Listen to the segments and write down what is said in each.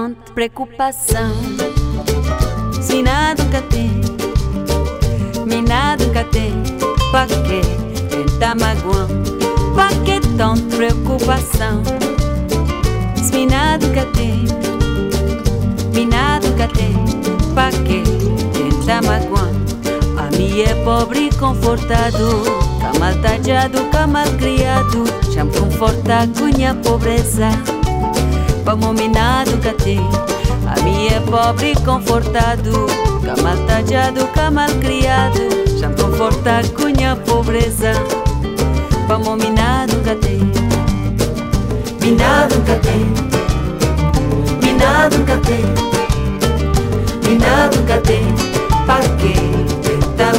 tanta preocupação. Se nada nunca tem, me nada nunca tem, pra que tenta magoar? Pra que tanta preocupação? Se nada nunca tem, me nada nunca tem, pra que tenta magoar? A minha é pobre e confortado, camal tajado, camal criado, já me conforta com minha pobreza. Vamos minado cate A minha é pobre confortado Camal tajado, camal criado Já conforta com a pobreza. Vamos minado cate Minado cate Minado cate Minado cate Pa que tenta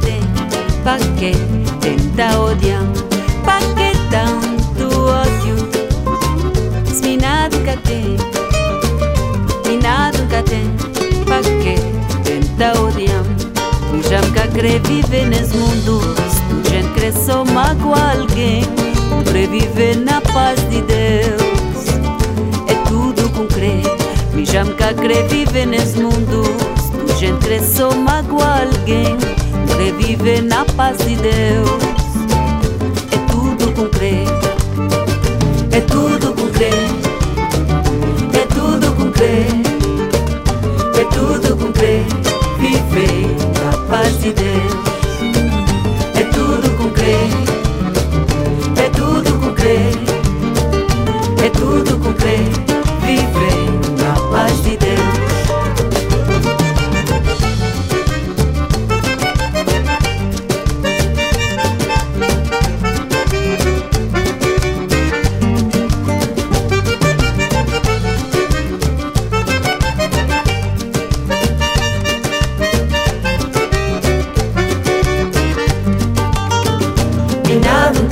tem Pa' que tenta odiar? Pa' que tanto me nada nunca tem. Pa' que tenta odiar? Já nunca querer viver nesse mundo. Gente cresceu magoa alguém. Querer viver na paz de Deus. É tudo. Me já nunca querer viver nesse mundo. Gente cresceu magoa alguém reviver na paz de Deus.